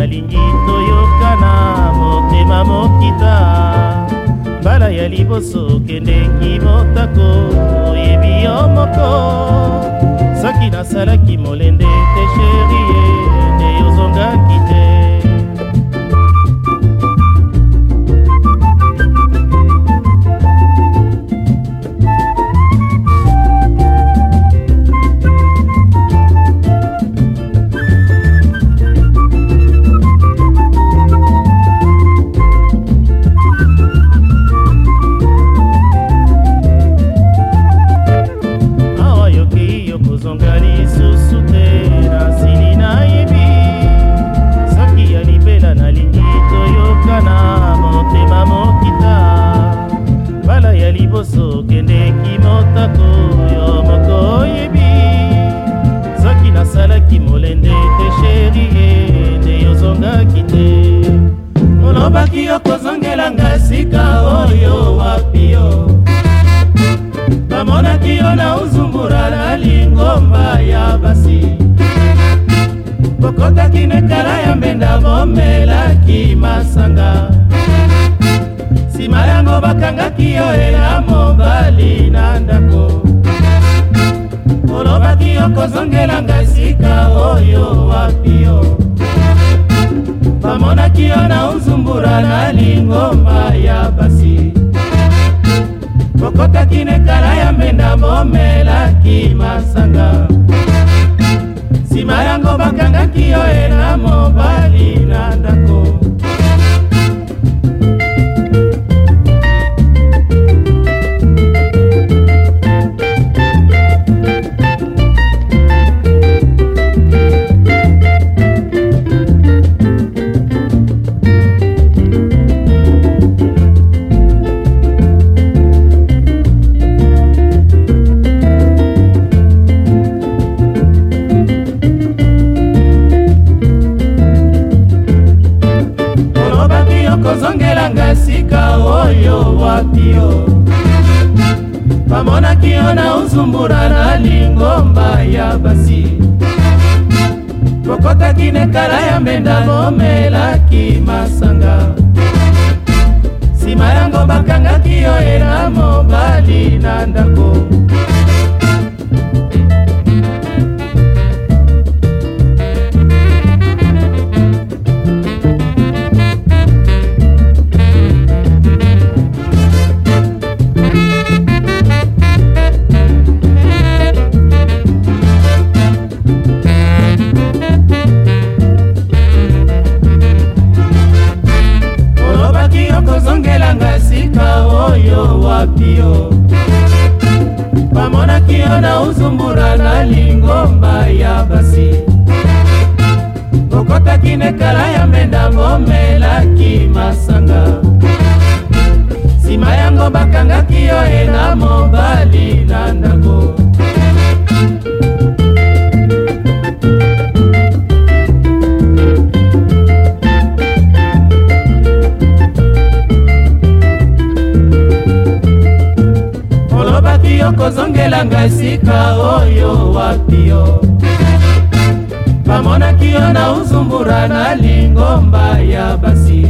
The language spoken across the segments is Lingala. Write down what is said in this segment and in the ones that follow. nalingi toyokana motema mokita mbala ya liboso kendengi motako oyebi yo moko soki nasalaki molende teshe atako yo moko oyebi soki nasalaki molende te sheri ye nde yozongaki te olobaki okozongelanga sika oyo wapi yo bamonaki yo na uzumbura na lingomba ya basi bokotaki nekala ya mbenda bomelaki masanga nsima yango bakangaki yo eya mobali soki okozongelanga esika oyo wapio bamonaki yo na unzumbura na lingomba ya basi bokotaki nekala ya mbenda bomelaki masanga nsima yango bakangaki yo ena mobali bamonaki yo bamonaki yo na uzumbura na lingomba ya basi bokotaki nekala ya mbenda bomelaki masanga nsima yango bakangaki yo ela mobali na kozumbura na lingomba ya basi kokotaki nekala ya menda ngomelaki masa okozongela ngai esika oyo wapi yo bamonaki yo na uzumbura na lingomba ya basi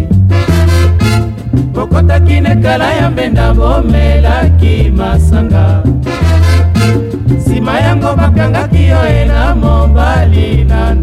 bokotaki nekala ya mbenda bomelaki masanga nsima yango bakangaki yo ena mobali na